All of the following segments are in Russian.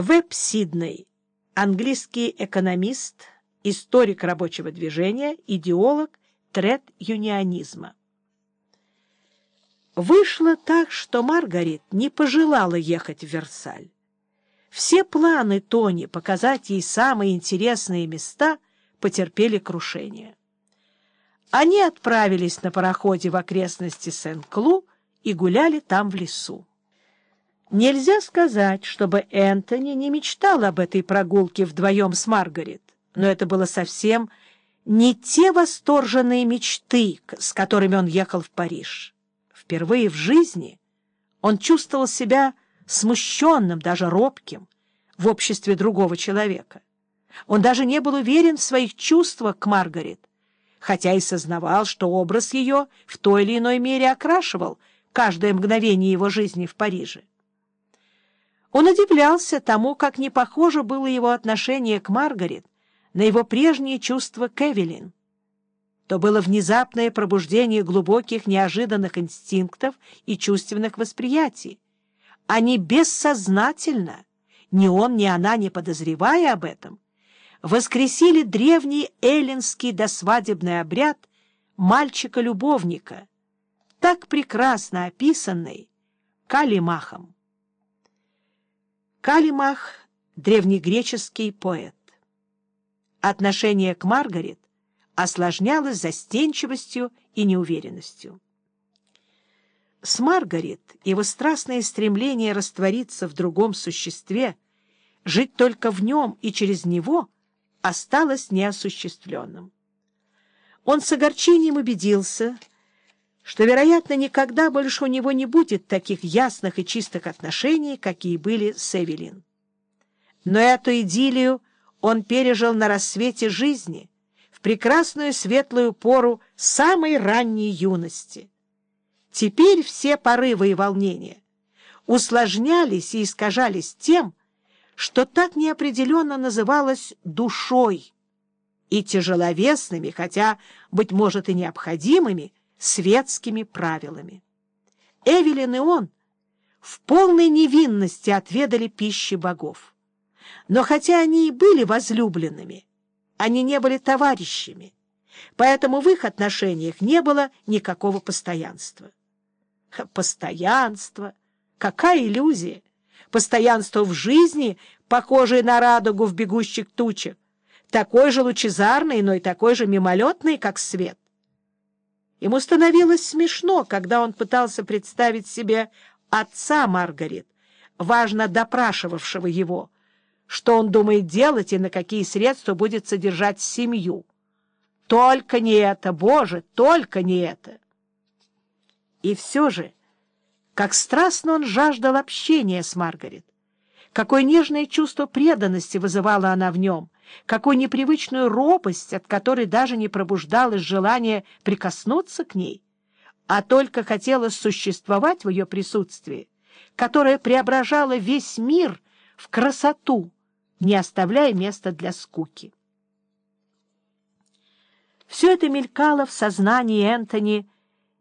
Веб Сидней, английский экономист, историк рабочего движения, идеолог тред-юнионизма. Вышло так, что Маргарет не пожелала ехать в Версаль. Все планы Тони показать ей самые интересные места потерпели крушение. Они отправились на пароходе в окрестности Сен-Клу и гуляли там в лесу. Нельзя сказать, чтобы Энтони не мечтал об этой прогулке вдвоем с Маргарет, но это было совсем не те восторженные мечты, с которыми он ехал в Париж. Впервые в жизни он чувствовал себя смущенным, даже робким, в обществе другого человека. Он даже не был уверен в своих чувствах к Маргарет, хотя и сознавал, что образ ее в той или иной мере окрашивал каждое мгновение его жизни в Париже. Он удивлялся тому, как не похоже было его отношение к Маргарет на его прежние чувства к Эвелин. То было внезапное пробуждение глубоких неожиданных инстинктов и чувственных восприятий. Они бессознательно, ни он, ни она, не подозревая об этом, воскресили древний эллинский досвадебный обряд мальчика-любовника, так прекрасно описанный Калимахом. Калимах — древнегреческий поэт. Отношение к Маргарет осложнялось застенчивостью и неуверенностью. С Маргарет его страстное стремление раствориться в другом существе, жить только в нем и через него, осталось неосуществленным. Он с огорчением убедился, что, вероятно, никогда больше у него не будет таких ясных и чистых отношений, какие были с Эвелин. Но эту идиллию он пережил на рассвете жизни, в прекрасную светлую пору самой ранней юности. Теперь все порывы и волнения усложнялись и искажались тем, что так неопределенно называлось душой, и тяжеловесными, хотя, быть может, и необходимыми, светскими правилами. Эвелин и он в полной невинности отведали пищи богов. Но хотя они и были возлюбленными, они не были товарищами, поэтому в их отношениях не было никакого постоянства. Постоянство? Какая иллюзия! Постоянство в жизни, похожее на радугу в бегущих тучах, такой же лучезарный, но и такой же мимолетный, как свет. Ему становилось смешно, когда он пытался представить себе отца Маргарет, важно допрашивавшего его, что он думает делать и на какие средства будет содержать семью. Только не это, Боже, только не это! И все же, как страстно он жаждал общения с Маргарет, какое нежное чувство преданности вызывала она в нем — какую непривычную робость, от которой даже не пробуждалось желание прикоснуться к ней, а только хотелось существовать в ее присутствии, которое преображало весь мир в красоту, не оставляя места для скуки. Все это мелькало в сознании Энтони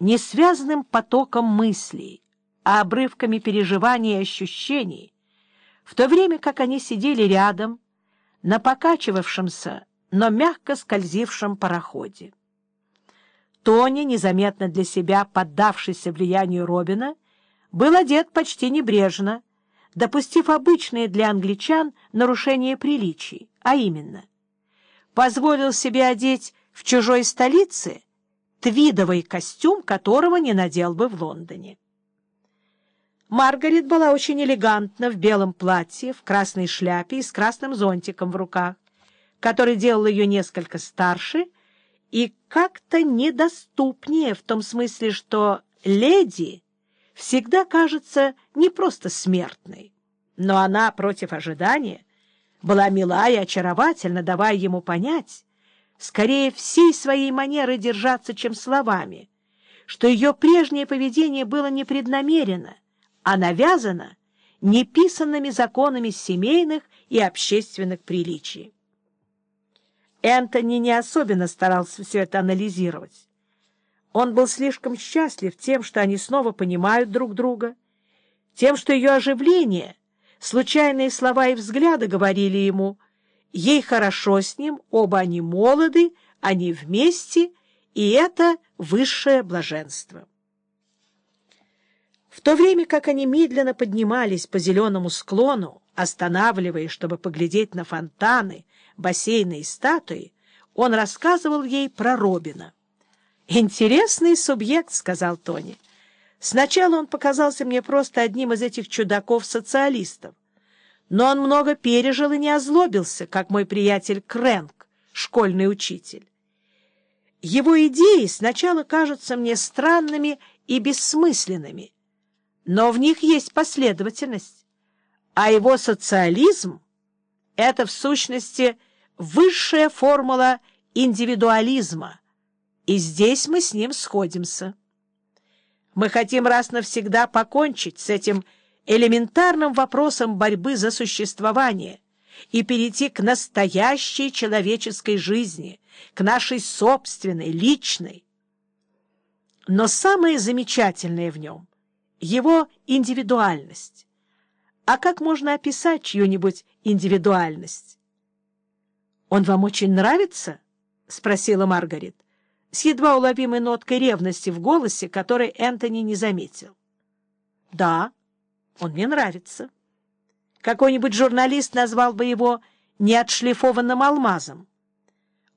не связанным потоком мыслей, а обрывками переживаний и ощущений, в то время как они сидели рядом, на покачивавшемся, но мягко скользившем пароходе. Тони, незаметно для себя поддавшийся влиянию Робина, был одет почти небрежно, допустив обычные для англичан нарушение приличий, а именно, позволил себе одеть в чужой столице твидовый костюм, которого не надел бы в Лондоне. Маргарет была очень элегантна в белом платье, в красной шляпе и с красным зонтиком в руках, который делал ее несколько старше и как-то недоступнее в том смысле, что леди всегда кажется не просто смертной, но она, против ожидания, была мила и очаровательна, давая ему понять, скорее всей своей манеры держаться, чем словами, что ее прежнее поведение было непреднамеренно, а навязано неписанными законами семейных и общественных приличий. Энтони не особенно старался все это анализировать. Он был слишком счастлив тем, что они снова понимают друг друга, тем, что ее оживление Случайные слова и взгляды говорили ему, ей хорошо с ним, оба они молоды, они вместе, и это высшее блаженство. В то время как они медленно поднимались по зеленому склону, останавливаясь, чтобы поглядеть на фонтаны, бассейны и статуи, он рассказывал ей про Робина. «Интересный субъект», — сказал Тони. «Сначала он показался мне просто одним из этих чудаков-социалистов, но он много пережил и не озлобился, как мой приятель Крэнк, школьный учитель. Его идеи сначала кажутся мне странными и бессмысленными, но в них есть последовательность, а его социализм — это, в сущности, высшая формула индивидуализма, и здесь мы с ним сходимся. Мы хотим раз навсегда покончить с этим элементарным вопросом борьбы за существование и перейти к настоящей человеческой жизни, к нашей собственной, личной. Но самое замечательное в нем — его индивидуальность. А как можно описать чью-нибудь индивидуальность? «Он вам очень нравится?» — спросила Маргарет, с едва уловимой ноткой ревности в голосе, которой Энтони не заметил. «Да, он мне нравится. Какой-нибудь журналист назвал бы его неотшлифованным алмазом.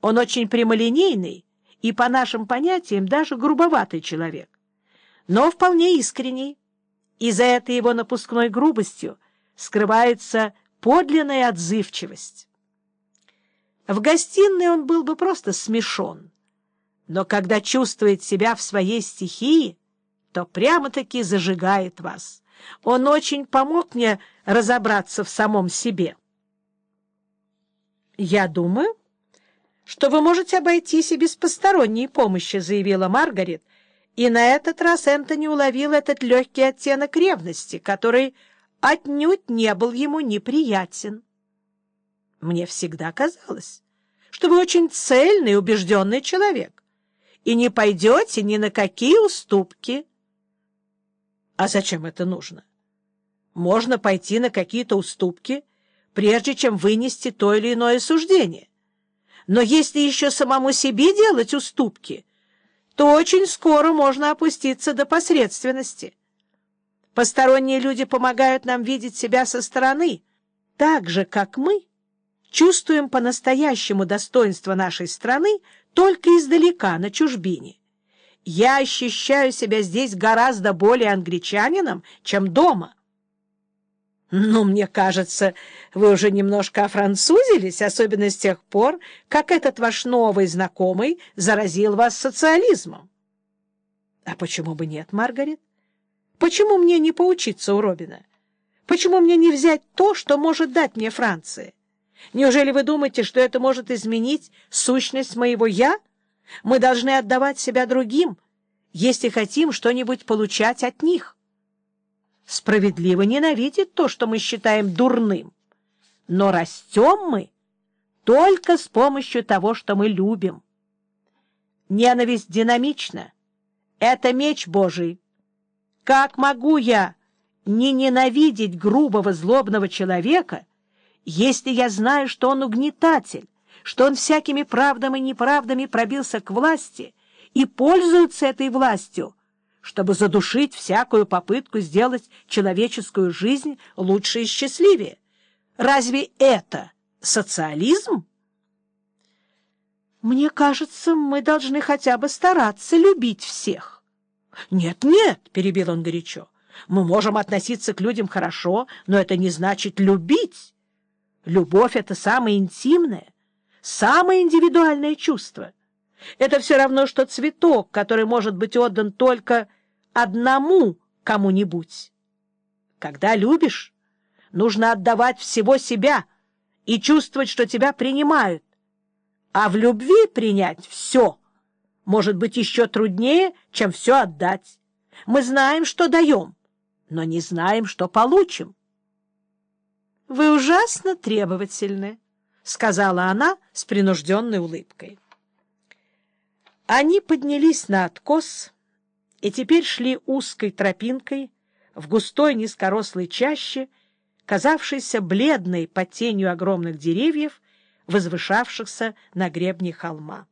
Он очень прямолинейный и, по нашим понятиям, даже грубоватый человек, но вполне искренний, и за этой его напускной грубостью скрывается подлинная отзывчивость. В гостиной он был бы просто смешон, но когда чувствует себя в своей стихии, то прямо-таки зажигает вас. Он очень помог мне разобраться в самом себе. «Я думаю, что вы можете обойтись и без посторонней помощи», — заявила Маргарет, и на этот раз Энтони уловил этот легкий оттенок ревности, который отнюдь не был ему неприятен. Мне всегда казалось, что вы очень цельный, убежденный человек и не пойдете ни на какие уступки. А зачем это нужно? Можно пойти на какие-то уступки, прежде чем вынести то или иное суждение. Но если еще самому себе делать уступки, то очень скоро можно опуститься до посредственности. Посторонние люди помогают нам видеть себя со стороны, так же, как мы чувствуем по-настоящему достоинство нашей страны только издалека, на чужбине. Я ощущаю себя здесь гораздо более англичанином, чем дома. Но мне кажется, вы уже немножко офранцузились, особенно с тех пор, как этот ваш новый знакомый заразил вас социализмом. А почему бы нет, Маргарет? Почему мне не поучиться у Робина? Почему мне не взять то, что может дать мне Франция? Неужели вы думаете, что это может изменить сущность моего «я»? Мы должны отдавать себя другим, если хотим что-нибудь получать от них. Справедливо ненавидит то, что мы считаем дурным. Но растем мы только с помощью того, что мы любим. Ненависть динамична. Это меч Божий. Как могу я не ненавидеть грубого злобного человека, если я знаю, что он угнетатель, что он всякими правдами и неправдами пробился к власти и пользуется этой властью, чтобы задушить всякую попытку сделать человеческую жизнь лучше и счастливее. Разве это социализм? Мне кажется, мы должны хотя бы стараться любить всех. Нет, нет, перебил он горячо. Мы можем относиться к людям хорошо, но это не значит любить. Любовь — это самое интимное, самое индивидуальное чувство. Это все равно, что цветок, который может быть отдан только одному кому-нибудь. Когда любишь, нужно отдавать всего себя и чувствовать, что тебя принимают. А в любви принять все может быть еще труднее, чем все отдать. Мы знаем, что даем, но не знаем, что получим. — Вы ужасно требовательны, — сказала она с принужденной улыбкой. Они поднялись на откос и теперь шли узкой тропинкой в густой низкорослой чаще, казавшейся бледной под тенью огромных деревьев, возвышавшихся на гребне холма.